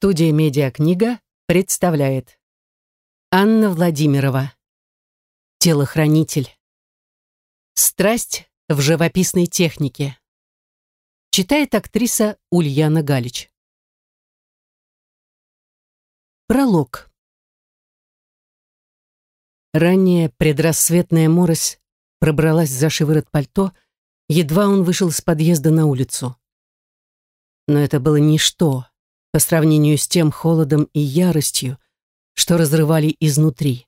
Студия «Медиакнига» представляет. Анна Владимирова. Телохранитель. Страсть в живописной технике Читает актриса Ульяна Галич. Пролог. Ранняя предрассветная морось пробралась за шиворот пальто, едва он вышел из подъезда на улицу. Но это было ничто по сравнению с тем холодом и яростью, что разрывали изнутри.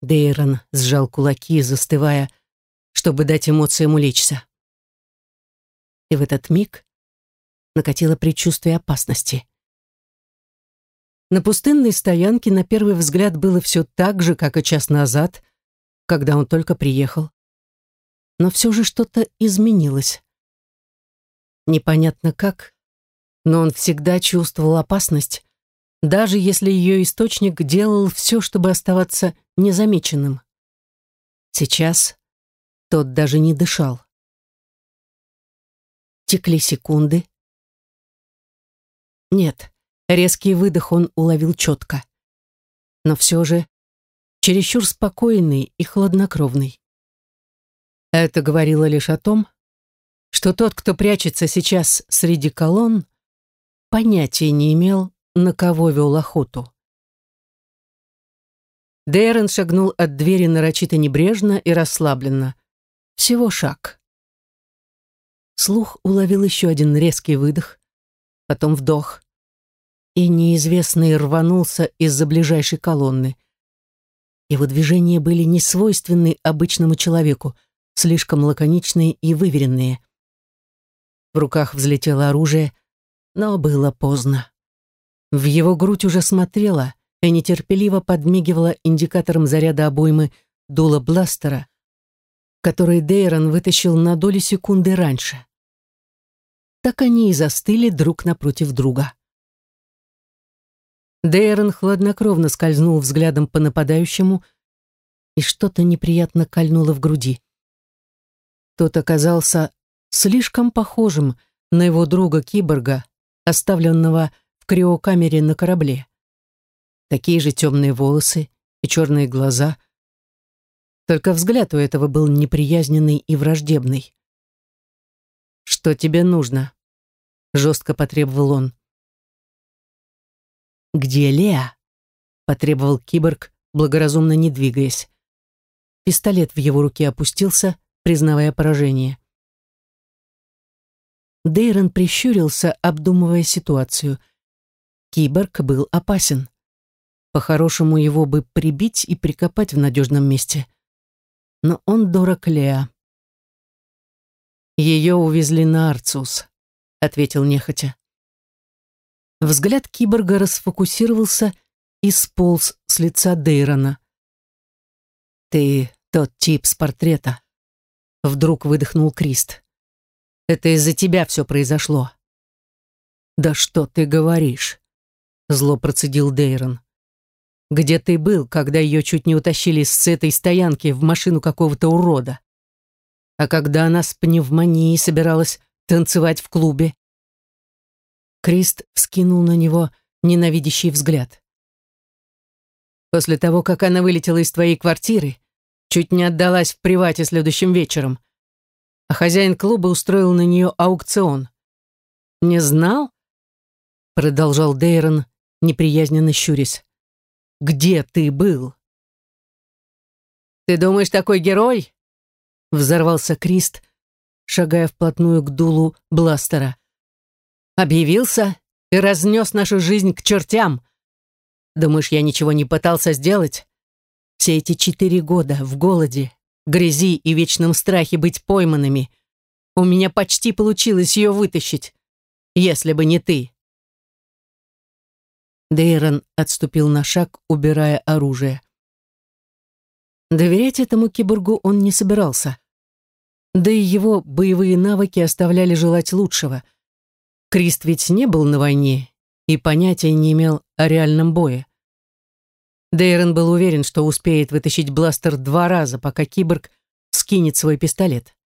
Дейрон сжал кулаки, застывая, чтобы дать эмоциям улечься. И в этот миг накатило предчувствие опасности. На пустынной стоянке на первый взгляд было все так же, как и час назад, когда он только приехал. Но все же что-то изменилось. Непонятно как, но он всегда чувствовал опасность, даже если ее источник делал все, чтобы оставаться незамеченным. Сейчас тот даже не дышал. Текли секунды. Нет, резкий выдох он уловил четко. Но все же чересчур спокойный и хладнокровный. Это говорило лишь о том, что тот, кто прячется сейчас среди колонн, понятия не имел, на кого вел охоту. Дейрон шагнул от двери нарочито небрежно и расслабленно. Всего шаг. Слух уловил еще один резкий выдох, потом вдох, и неизвестный рванулся из-за ближайшей колонны. Его движения были не свойственны обычному человеку, слишком лаконичные и выверенные. В руках взлетело оружие, но было поздно. В его грудь уже смотрела и нетерпеливо подмигивала индикатором заряда обоймы дула бластера, который Дейрон вытащил на долю секунды раньше. Так они и застыли друг напротив друга. Дейрон хладнокровно скользнул взглядом по нападающему, и что-то неприятно кольнуло в груди. Тот оказался слишком похожим на его друга-киборга, оставленного в криокамере на корабле. Такие же темные волосы и черные глаза. Только взгляд у этого был неприязненный и враждебный. «Что тебе нужно?» — жестко потребовал он. «Где Леа?» — потребовал киборг, благоразумно не двигаясь. Пистолет в его руке опустился, признавая поражение. Дейрон прищурился, обдумывая ситуацию. Киборг был опасен. По-хорошему его бы прибить и прикопать в надежном месте. Но он дорог Леа. «Ее увезли на Арцус», — ответил нехотя. Взгляд киборга расфокусировался и сполз с лица Дейрона. «Ты тот тип с портрета», — вдруг выдохнул Крист. Это из-за тебя все произошло». «Да что ты говоришь?» Зло процедил Дейрон. «Где ты был, когда ее чуть не утащили с этой стоянки в машину какого-то урода? А когда она с пневмонией собиралась танцевать в клубе?» Крист вскинул на него ненавидящий взгляд. «После того, как она вылетела из твоей квартиры, чуть не отдалась в привате следующим вечером, а хозяин клуба устроил на нее аукцион. «Не знал?» — продолжал Дейрон, неприязненно щурясь. «Где ты был?» «Ты думаешь, такой герой?» — взорвался Крист, шагая вплотную к дулу бластера. «Объявился и разнес нашу жизнь к чертям. Думаешь, я ничего не пытался сделать? Все эти четыре года в голоде, грязи и вечном страхе быть пойманными. У меня почти получилось ее вытащить, если бы не ты. Дейрон отступил на шаг, убирая оружие. Доверять этому киборгу он не собирался. Да и его боевые навыки оставляли желать лучшего. Крист ведь не был на войне и понятия не имел о реальном бое. Дейрон был уверен, что успеет вытащить бластер два раза, пока киборг скинет свой пистолет.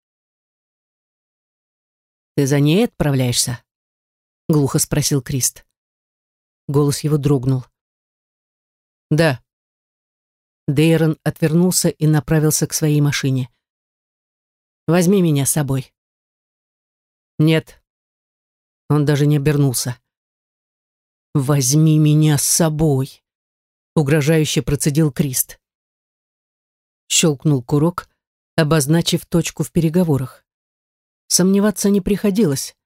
«Ты за ней отправляешься?» — глухо спросил Крист. Голос его дрогнул. «Да». Дейрон отвернулся и направился к своей машине. «Возьми меня с собой». «Нет». Он даже не обернулся. «Возьми меня с собой», — угрожающе процедил Крист. Щелкнул курок, обозначив точку в переговорах. Сомневаться не приходилось.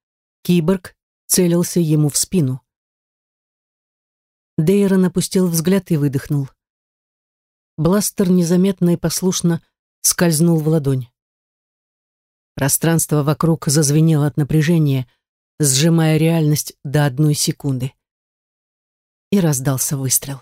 Киборг целился ему в спину. Дейрон опустил взгляд и выдохнул. Бластер незаметно и послушно скользнул в ладонь. Пространство вокруг зазвенело от напряжения, сжимая реальность до одной секунды. И раздался выстрел.